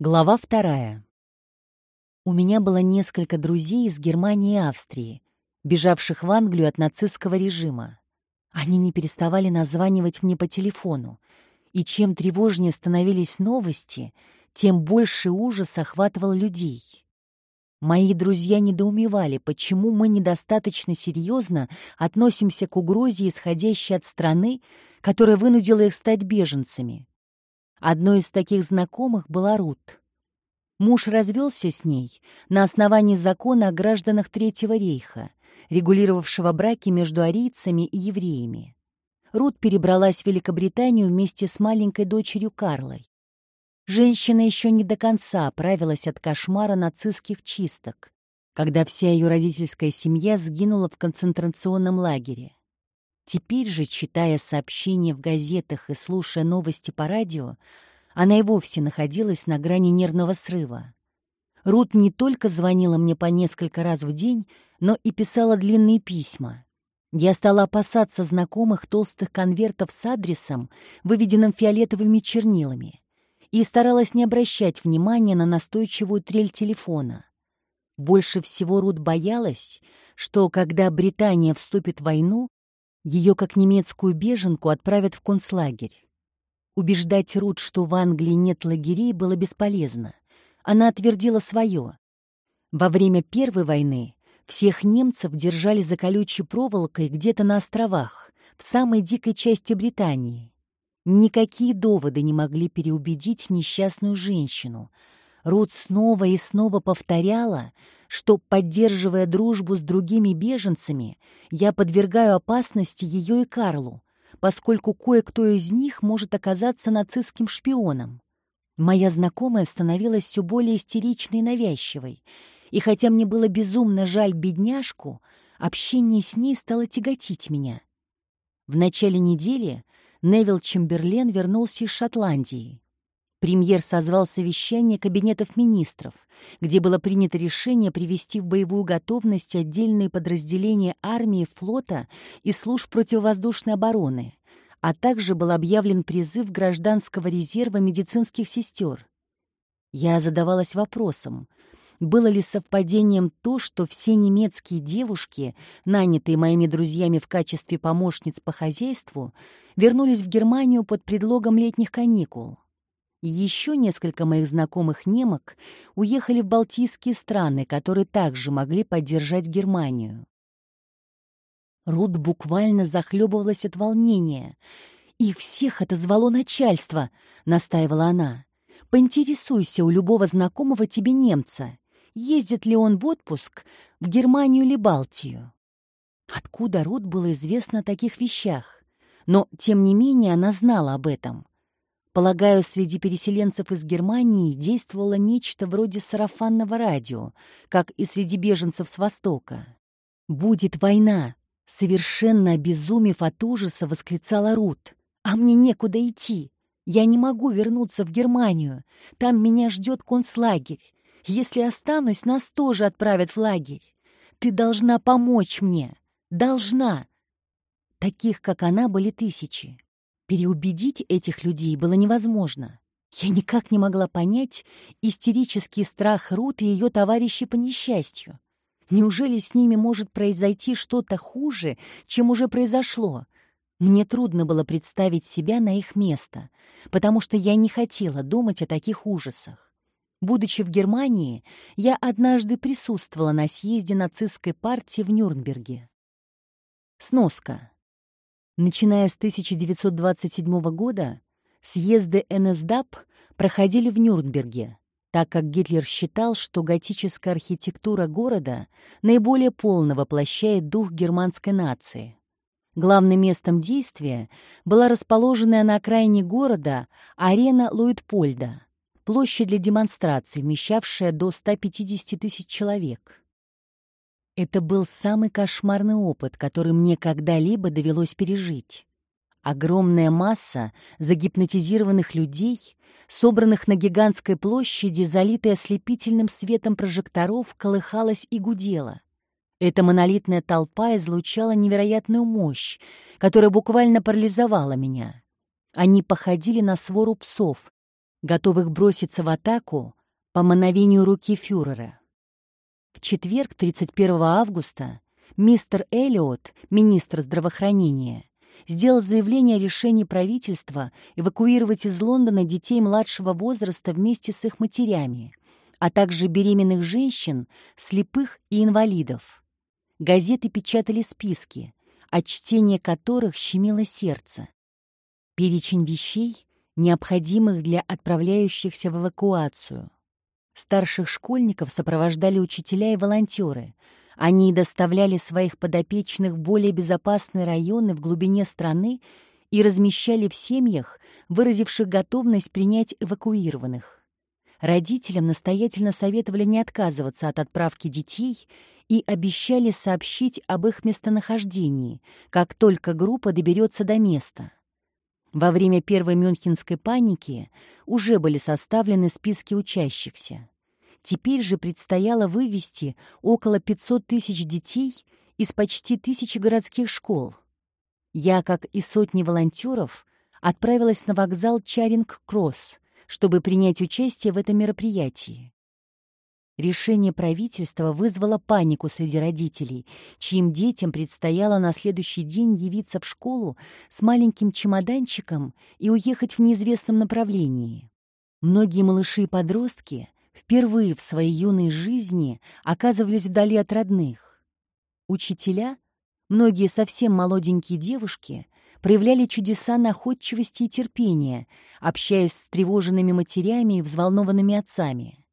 Глава вторая. У меня было несколько друзей из Германии и Австрии, бежавших в Англию от нацистского режима. Они не переставали названивать мне по телефону, и чем тревожнее становились новости, тем больше ужас охватывал людей. Мои друзья недоумевали, почему мы недостаточно серьезно относимся к угрозе, исходящей от страны, которая вынудила их стать беженцами. Одной из таких знакомых была Рут. Муж развелся с ней на основании закона о гражданах Третьего рейха, регулировавшего браки между арийцами и евреями. Рут перебралась в Великобританию вместе с маленькой дочерью Карлой. Женщина еще не до конца оправилась от кошмара нацистских чисток, когда вся ее родительская семья сгинула в концентрационном лагере. Теперь же, читая сообщения в газетах и слушая новости по радио, она и вовсе находилась на грани нервного срыва. Рут не только звонила мне по несколько раз в день, но и писала длинные письма. Я стала опасаться знакомых толстых конвертов с адресом, выведенным фиолетовыми чернилами, и старалась не обращать внимания на настойчивую трель телефона. Больше всего Рут боялась, что, когда Британия вступит в войну, ее, как немецкую беженку, отправят в концлагерь. Убеждать Рут, что в Англии нет лагерей, было бесполезно. Она отвердила свое. Во время Первой войны всех немцев держали за колючей проволокой где-то на островах, в самой дикой части Британии. Никакие доводы не могли переубедить несчастную женщину. Рут снова и снова повторяла, что, поддерживая дружбу с другими беженцами, я подвергаю опасности ее и Карлу, поскольку кое-кто из них может оказаться нацистским шпионом. Моя знакомая становилась все более истеричной и навязчивой, и хотя мне было безумно жаль бедняжку, общение с ней стало тяготить меня. В начале недели Невил Чемберлен вернулся из Шотландии. Премьер созвал совещание кабинетов министров, где было принято решение привести в боевую готовность отдельные подразделения армии, флота и служб противовоздушной обороны, а также был объявлен призыв гражданского резерва медицинских сестер. Я задавалась вопросом, было ли совпадением то, что все немецкие девушки, нанятые моими друзьями в качестве помощниц по хозяйству, вернулись в Германию под предлогом летних каникул. Еще несколько моих знакомых немок уехали в Балтийские страны, которые также могли поддержать Германию. Рут буквально захлебывалась от волнения. «Их всех отозвало начальство», — настаивала она. «Поинтересуйся у любого знакомого тебе немца, ездит ли он в отпуск в Германию или Балтию». Откуда Рут было известно о таких вещах? Но, тем не менее, она знала об этом. Полагаю, среди переселенцев из Германии действовало нечто вроде сарафанного радио, как и среди беженцев с Востока. «Будет война!» — совершенно обезумев от ужаса, восклицала Рут. «А мне некуда идти. Я не могу вернуться в Германию. Там меня ждет концлагерь. Если останусь, нас тоже отправят в лагерь. Ты должна помочь мне. Должна!» Таких, как она, были тысячи. Переубедить этих людей было невозможно. Я никак не могла понять истерический страх Рут и ее товарищей по несчастью. Неужели с ними может произойти что-то хуже, чем уже произошло? Мне трудно было представить себя на их место, потому что я не хотела думать о таких ужасах. Будучи в Германии, я однажды присутствовала на съезде нацистской партии в Нюрнберге. Сноска. Начиная с 1927 года съезды НСДАП проходили в Нюрнберге, так как Гитлер считал, что готическая архитектура города наиболее полно воплощает дух германской нации. Главным местом действия была расположенная на окраине города арена Луитпольда, площадь для демонстраций, вмещавшая до 150 тысяч человек. Это был самый кошмарный опыт, который мне когда-либо довелось пережить. Огромная масса загипнотизированных людей, собранных на гигантской площади, залитой ослепительным светом прожекторов, колыхалась и гудела. Эта монолитная толпа излучала невероятную мощь, которая буквально парализовала меня. Они походили на свору псов, готовых броситься в атаку по мановению руки фюрера. В четверг, 31 августа, мистер Эллиот, министр здравоохранения, сделал заявление о решении правительства эвакуировать из Лондона детей младшего возраста вместе с их матерями, а также беременных женщин, слепых и инвалидов. Газеты печатали списки, от чтения которых щемило сердце. Перечень вещей, необходимых для отправляющихся в эвакуацию. Старших школьников сопровождали учителя и волонтеры. Они доставляли своих подопечных в более безопасные районы в глубине страны и размещали в семьях, выразивших готовность принять эвакуированных. Родителям настоятельно советовали не отказываться от отправки детей и обещали сообщить об их местонахождении, как только группа доберется до места. Во время первой мюнхенской паники уже были составлены списки учащихся. Теперь же предстояло вывести около 500 тысяч детей из почти тысячи городских школ. Я, как и сотни волонтеров, отправилась на вокзал Чаринг-Кросс, чтобы принять участие в этом мероприятии. Решение правительства вызвало панику среди родителей, чьим детям предстояло на следующий день явиться в школу с маленьким чемоданчиком и уехать в неизвестном направлении. Многие малыши и подростки впервые в своей юной жизни оказывались вдали от родных. Учителя, многие совсем молоденькие девушки, проявляли чудеса находчивости и терпения, общаясь с тревоженными матерями и взволнованными отцами.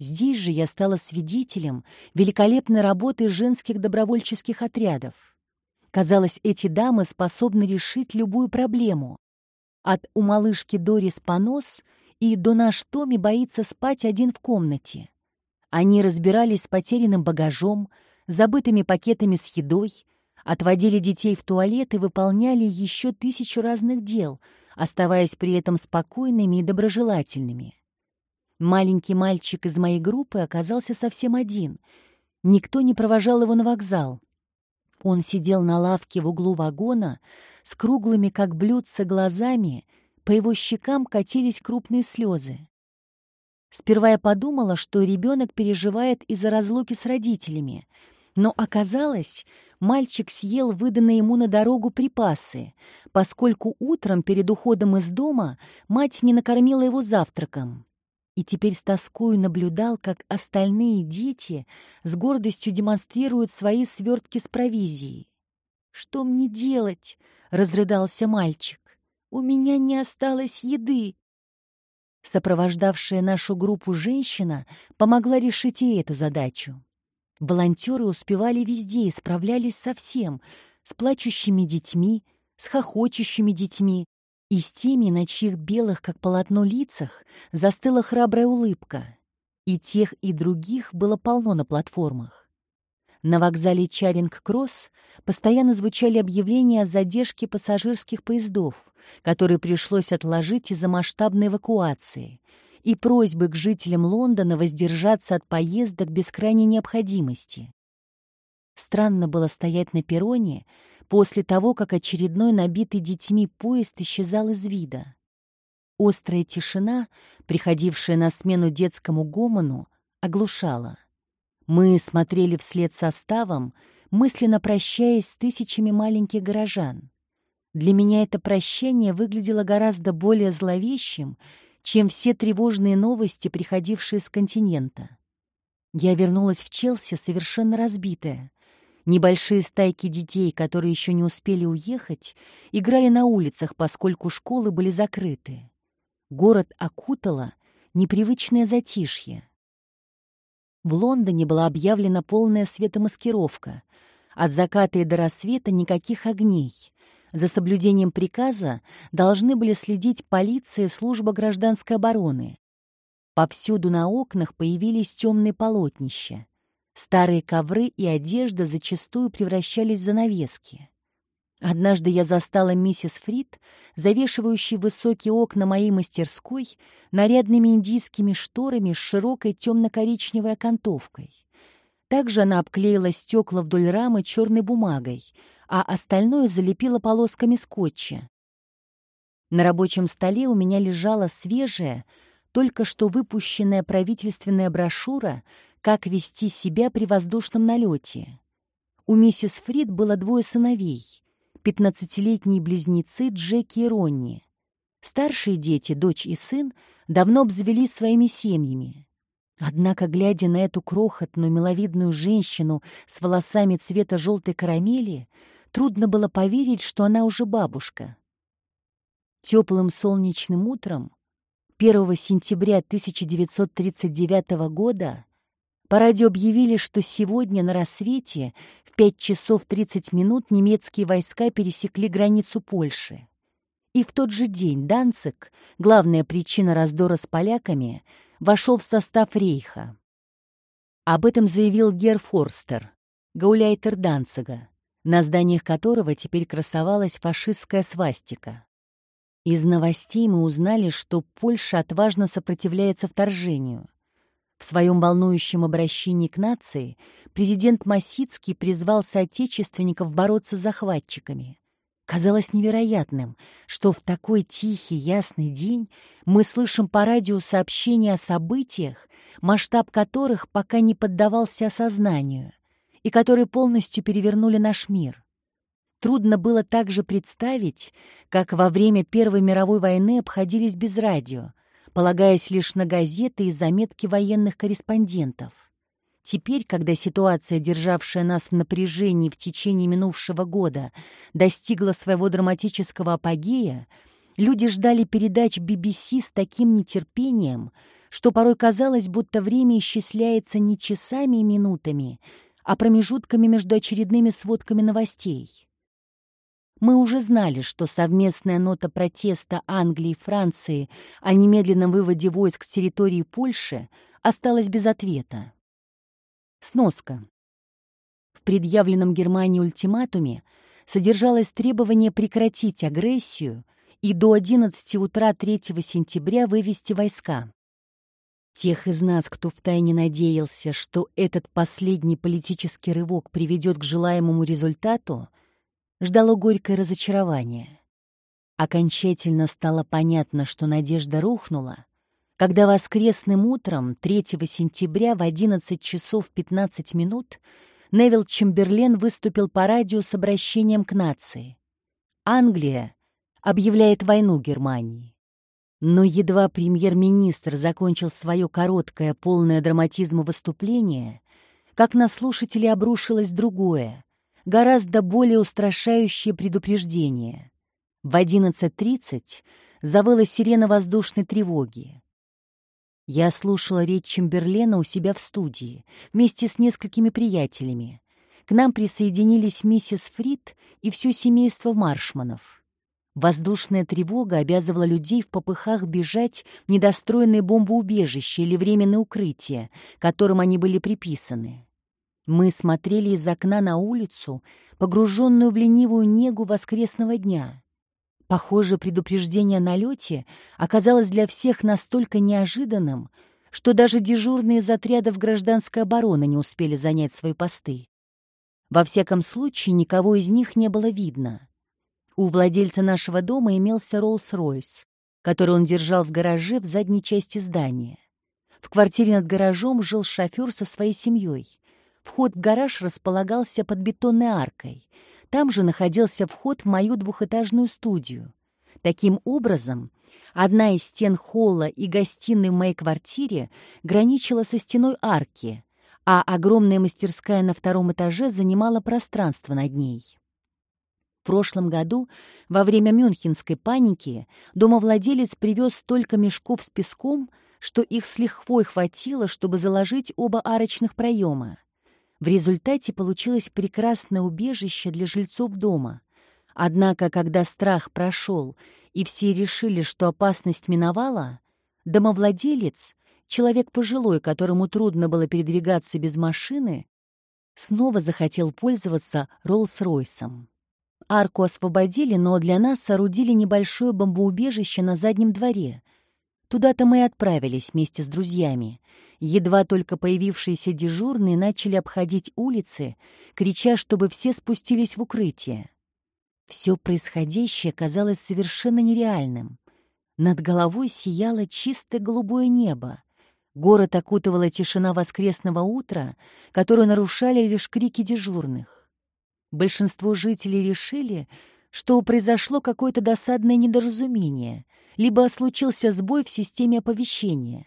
Здесь же я стала свидетелем великолепной работы женских добровольческих отрядов. Казалось, эти дамы способны решить любую проблему. От у малышки Дорис понос и до наш Томи боится спать один в комнате. Они разбирались с потерянным багажом, забытыми пакетами с едой, отводили детей в туалет и выполняли еще тысячу разных дел, оставаясь при этом спокойными и доброжелательными. Маленький мальчик из моей группы оказался совсем один. Никто не провожал его на вокзал. Он сидел на лавке в углу вагона с круглыми, как блюдца, глазами, по его щекам катились крупные слезы. Сперва я подумала, что ребенок переживает из-за разлуки с родителями, но оказалось, мальчик съел выданные ему на дорогу припасы, поскольку утром перед уходом из дома мать не накормила его завтраком и теперь с тоскою наблюдал, как остальные дети с гордостью демонстрируют свои свертки с провизией. «Что мне делать?» — разрыдался мальчик. «У меня не осталось еды». Сопровождавшая нашу группу женщина помогла решить и эту задачу. Волонтеры успевали везде и справлялись со всем — с плачущими детьми, с хохочущими детьми, и с теми, на чьих белых, как полотно, лицах застыла храбрая улыбка. И тех, и других было полно на платформах. На вокзале Чаринг-Кросс постоянно звучали объявления о задержке пассажирских поездов, которые пришлось отложить из-за масштабной эвакуации, и просьбы к жителям Лондона воздержаться от поездок без крайней необходимости. Странно было стоять на перроне после того, как очередной набитый детьми поезд исчезал из вида. Острая тишина, приходившая на смену детскому гомону, оглушала. Мы смотрели вслед составом, мысленно прощаясь с тысячами маленьких горожан. Для меня это прощание выглядело гораздо более зловещим, чем все тревожные новости, приходившие с континента. Я вернулась в Челси совершенно разбитая. Небольшие стайки детей, которые еще не успели уехать, играли на улицах, поскольку школы были закрыты. Город окутало непривычное затишье. В Лондоне была объявлена полная светомаскировка. От заката и до рассвета никаких огней. За соблюдением приказа должны были следить полиция и служба гражданской обороны. Повсюду на окнах появились темные полотнища. Старые ковры и одежда зачастую превращались в занавески. Однажды я застала миссис Фрид, завешивающей высокие окна моей мастерской, нарядными индийскими шторами с широкой темно-коричневой окантовкой. Также она обклеила стекла вдоль рамы черной бумагой, а остальное залепила полосками скотча. На рабочем столе у меня лежала свежая, только что выпущенная правительственная брошюра «Как вести себя при воздушном налете». У миссис Фрид было двое сыновей — пятнадцатилетние близнецы Джеки и Ронни. Старшие дети, дочь и сын, давно обзавелись своими семьями. Однако, глядя на эту крохотную миловидную женщину с волосами цвета желтой карамели, трудно было поверить, что она уже бабушка. Теплым солнечным утром 1 сентября 1939 года по радио объявили, что сегодня на рассвете в 5 часов 30 минут немецкие войска пересекли границу Польши. И в тот же день Данцик, главная причина раздора с поляками, вошел в состав рейха. Об этом заявил Гер Форстер, гауляйтер Данцига, на зданиях которого теперь красовалась фашистская свастика. Из новостей мы узнали, что Польша отважно сопротивляется вторжению. В своем волнующем обращении к нации президент Масицкий призвал соотечественников бороться с захватчиками. Казалось невероятным, что в такой тихий, ясный день мы слышим по радио сообщения о событиях, масштаб которых пока не поддавался осознанию, и которые полностью перевернули наш мир. Трудно было также представить, как во время Первой мировой войны обходились без радио, полагаясь лишь на газеты и заметки военных корреспондентов. Теперь, когда ситуация, державшая нас в напряжении в течение минувшего года, достигла своего драматического апогея, люди ждали передач BBC с таким нетерпением, что порой казалось, будто время исчисляется не часами и минутами, а промежутками между очередными сводками новостей. Мы уже знали, что совместная нота протеста Англии и Франции о немедленном выводе войск с территории Польши осталась без ответа. Сноска. В предъявленном Германии ультиматуме содержалось требование прекратить агрессию и до 11 утра 3 сентября вывести войска. Тех из нас, кто втайне надеялся, что этот последний политический рывок приведет к желаемому результату, ждало горькое разочарование. Окончательно стало понятно, что надежда рухнула, когда воскресным утром 3 сентября в 11 часов 15 минут Невил Чемберлен выступил по радио с обращением к нации. Англия объявляет войну Германии. Но едва премьер-министр закончил свое короткое, полное драматизма выступление, как на слушателей обрушилось другое, гораздо более устрашающее предупреждение. В 11.30 завыла сирена воздушной тревоги. Я слушала речь Чемберлена у себя в студии, вместе с несколькими приятелями. К нам присоединились миссис Фрид и все семейство Маршманов. Воздушная тревога обязывала людей в попыхах бежать в недостроенные бомбоубежища или временные укрытия, которым они были приписаны. Мы смотрели из окна на улицу, погруженную в ленивую негу воскресного дня. Похоже, предупреждение о налете оказалось для всех настолько неожиданным, что даже дежурные из отрядов гражданской обороны не успели занять свои посты. Во всяком случае, никого из них не было видно. У владельца нашего дома имелся Роллс-Ройс, который он держал в гараже в задней части здания. В квартире над гаражом жил шофер со своей семьей. Вход в гараж располагался под бетонной аркой. Там же находился вход в мою двухэтажную студию. Таким образом, одна из стен холла и гостиной в моей квартире граничила со стеной арки, а огромная мастерская на втором этаже занимала пространство над ней. В прошлом году, во время мюнхенской паники, домовладелец привез столько мешков с песком, что их с лихвой хватило, чтобы заложить оба арочных проема. В результате получилось прекрасное убежище для жильцов дома. Однако, когда страх прошел и все решили, что опасность миновала, домовладелец, человек пожилой, которому трудно было передвигаться без машины, снова захотел пользоваться Роллс-Ройсом. Арку освободили, но для нас соорудили небольшое бомбоубежище на заднем дворе. Туда-то мы и отправились вместе с друзьями — Едва только появившиеся дежурные начали обходить улицы, крича, чтобы все спустились в укрытие. Все происходящее казалось совершенно нереальным. Над головой сияло чистое голубое небо. Город окутывала тишина воскресного утра, которую нарушали лишь крики дежурных. Большинство жителей решили, что произошло какое-то досадное недоразумение, либо случился сбой в системе оповещения.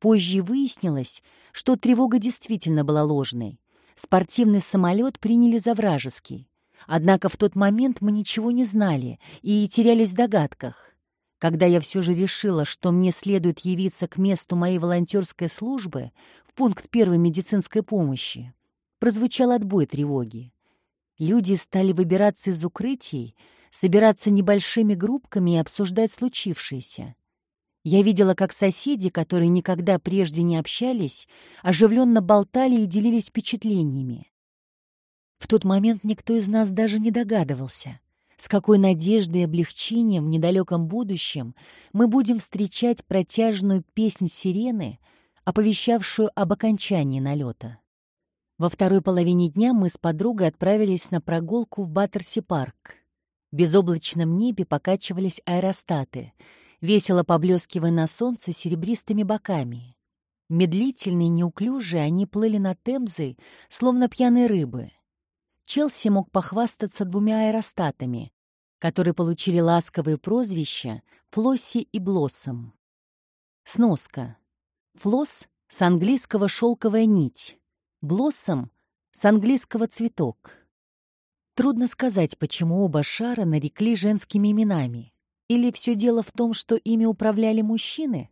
Позже выяснилось, что тревога действительно была ложной. Спортивный самолет приняли за вражеский. Однако в тот момент мы ничего не знали и терялись в догадках. Когда я все же решила, что мне следует явиться к месту моей волонтерской службы в пункт первой медицинской помощи, прозвучал отбой тревоги. Люди стали выбираться из укрытий, собираться небольшими группками и обсуждать случившееся. Я видела, как соседи, которые никогда прежде не общались, оживленно болтали и делились впечатлениями. В тот момент никто из нас даже не догадывался, с какой надеждой и облегчением в недалеком будущем мы будем встречать протяжную песнь сирены, оповещавшую об окончании налета. Во второй половине дня мы с подругой отправились на прогулку в Баттерси-парк. В безоблачном небе покачивались аэростаты — весело поблескивая на солнце серебристыми боками. Медлительные, неуклюжие, они плыли над Темзой, словно пьяные рыбы. Челси мог похвастаться двумя аэростатами, которые получили ласковые прозвища Флосси и Блоссом. Сноска. Флосс — с английского «шелковая нить», Блоссом — с английского «цветок». Трудно сказать, почему оба шара нарекли женскими именами. Или все дело в том, что ими управляли мужчины?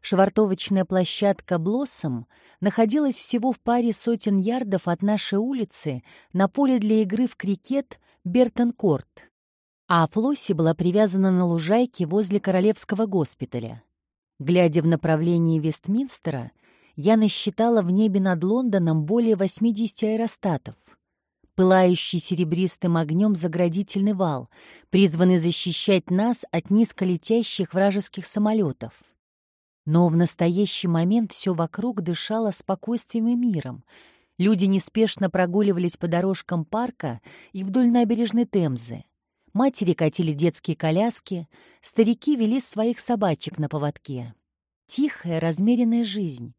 Швартовочная площадка «Блоссом» находилась всего в паре сотен ярдов от нашей улицы на поле для игры в крикет Бертон-Корт, а Флосси была привязана на лужайке возле Королевского госпиталя. Глядя в направлении Вестминстера, я насчитала в небе над Лондоном более 80 аэростатов пылающий серебристым огнем заградительный вал, призванный защищать нас от низколетящих вражеских самолетов. Но в настоящий момент все вокруг дышало спокойствием и миром. Люди неспешно прогуливались по дорожкам парка и вдоль набережной Темзы. Матери катили детские коляски, старики вели своих собачек на поводке. Тихая, размеренная жизнь.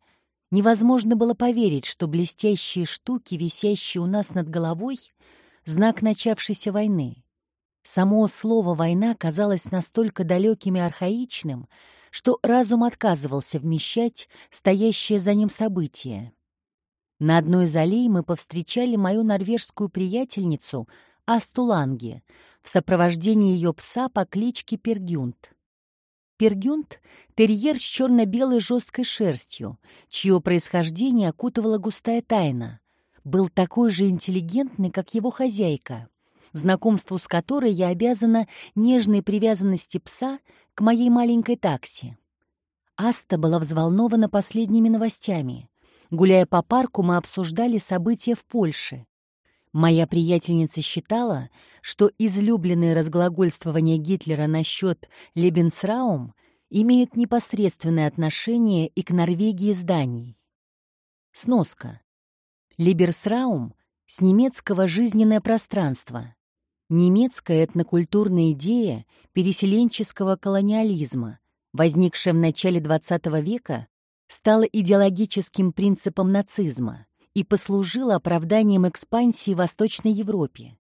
Невозможно было поверить, что блестящие штуки, висящие у нас над головой, — знак начавшейся войны. Само слово «война» казалось настолько далеким и архаичным, что разум отказывался вмещать стоящее за ним событие. На одной из аллей мы повстречали мою норвежскую приятельницу Асту Ланге в сопровождении ее пса по кличке Пергюнт. Пергюнт — терьер с черно-белой жесткой шерстью, чье происхождение окутывала густая тайна. Был такой же интеллигентный, как его хозяйка, знакомству с которой я обязана нежной привязанности пса к моей маленькой такси. Аста была взволнована последними новостями. Гуляя по парку, мы обсуждали события в Польше. Моя приятельница считала, что излюбленные разглагольствования Гитлера насчет Лебенсраум имеют непосредственное отношение и к Норвегии с Данией. Сноска. Либерсраум с немецкого «жизненное пространство». Немецкая этнокультурная идея переселенческого колониализма, возникшая в начале XX века, стала идеологическим принципом нацизма и послужила оправданием экспансии в Восточной Европе.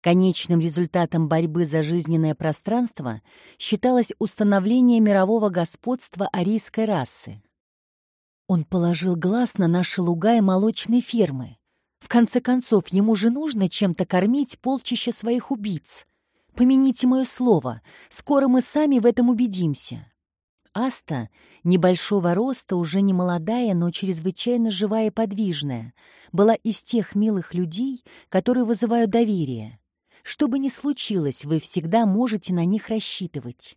Конечным результатом борьбы за жизненное пространство считалось установление мирового господства арийской расы. Он положил глаз на наши луга и молочные фермы. В конце концов, ему же нужно чем-то кормить полчища своих убийц. Помяните мое слово, скоро мы сами в этом убедимся. Аста, небольшого роста, уже не молодая, но чрезвычайно живая и подвижная, была из тех милых людей, которые вызывают доверие. Что бы ни случилось, вы всегда можете на них рассчитывать.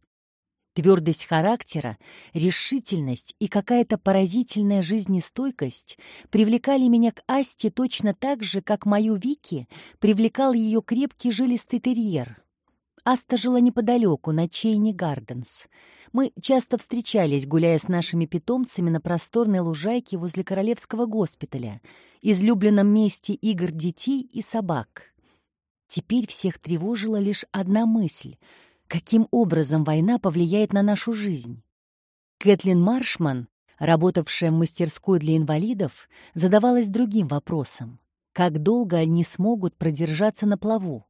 Твердость характера, решительность и какая-то поразительная жизнестойкость привлекали меня к Асте точно так же, как мою Вики привлекал ее крепкий жилистый терьер. Аста жила неподалеку, на Чейни Гарденс. Мы часто встречались, гуляя с нашими питомцами на просторной лужайке возле Королевского госпиталя, излюбленном месте игр детей и собак. Теперь всех тревожила лишь одна мысль — Каким образом война повлияет на нашу жизнь? Кэтлин Маршман, работавшая в мастерской для инвалидов, задавалась другим вопросом. Как долго они смогут продержаться на плаву?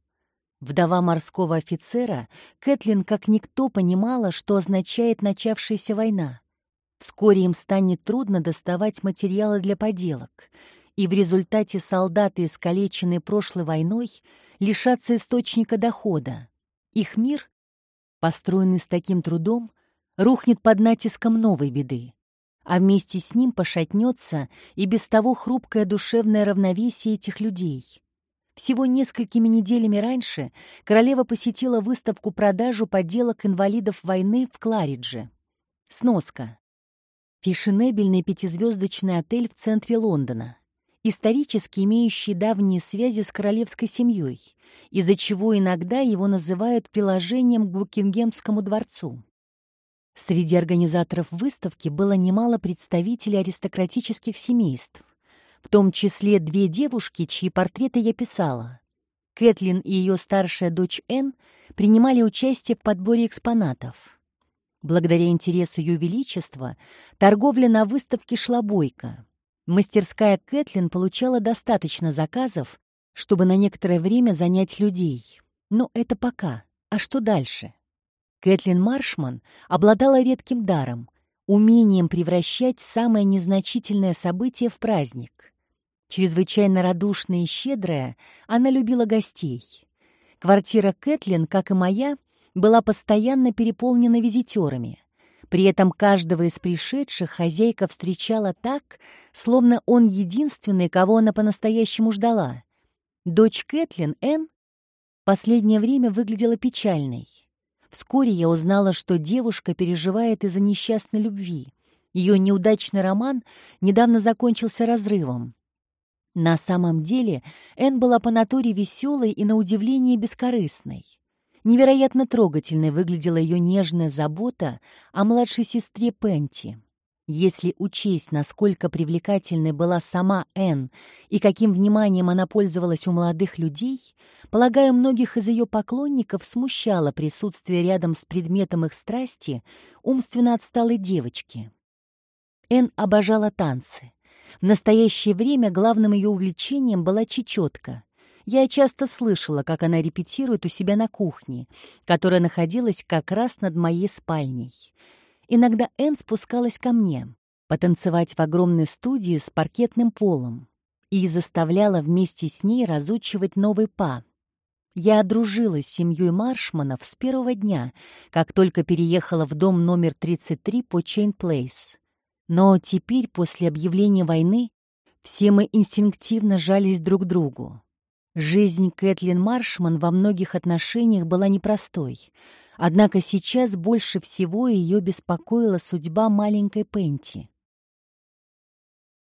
Вдова морского офицера, Кэтлин как никто понимала, что означает начавшаяся война. Вскоре им станет трудно доставать материалы для поделок, и в результате солдаты, искалеченные прошлой войной, лишатся источника дохода. Их мир, построенный с таким трудом, рухнет под натиском новой беды, а вместе с ним пошатнется и без того хрупкое душевное равновесие этих людей. Всего несколькими неделями раньше королева посетила выставку-продажу поделок инвалидов войны в Кларидже. Сноска. Фешенебельный пятизвездочный отель в центре Лондона, исторически имеющий давние связи с королевской семьей, из-за чего иногда его называют приложением к Букингемскому дворцу. Среди организаторов выставки было немало представителей аристократических семейств, в том числе две девушки, чьи портреты я писала. Кэтлин и ее старшая дочь Энн принимали участие в подборе экспонатов. Благодаря интересу Ее Величества торговля на выставке шла бойко. Мастерская Кэтлин получала достаточно заказов, чтобы на некоторое время занять людей. Но это пока. А что дальше? Кэтлин Маршман обладала редким даром — умением превращать самое незначительное событие в праздник. Чрезвычайно радушная и щедрая, она любила гостей. Квартира Кэтлин, как и моя, была постоянно переполнена визитерами. При этом каждого из пришедших хозяйка встречала так, словно он единственный, кого она по-настоящему ждала. Дочь Кэтлин, Энн, последнее время выглядела печальной. Вскоре я узнала, что девушка переживает из-за несчастной любви. Ее неудачный роман недавно закончился разрывом. На самом деле Энн была по натуре веселой и, на удивление, бескорыстной. Невероятно трогательной выглядела ее нежная забота о младшей сестре Пенти. Если учесть, насколько привлекательной была сама Энн и каким вниманием она пользовалась у молодых людей, полагаю, многих из ее поклонников смущало присутствие рядом с предметом их страсти умственно отсталой девочки. Энн обожала танцы. В настоящее время главным ее увлечением была чечетка. Я часто слышала, как она репетирует у себя на кухне, которая находилась как раз над моей спальней. Иногда Энн спускалась ко мне, потанцевать в огромной студии с паркетным полом, и заставляла вместе с ней разучивать новые па. Я сдружилась с семьей Маршманов с первого дня, как только переехала в дом номер 33 по Чейн Плейс. Но теперь, после объявления войны, все мы инстинктивно жались друг к другу. Жизнь Кэтлин Маршман во многих отношениях была непростой — Однако сейчас больше всего ее беспокоила судьба маленькой Пенти.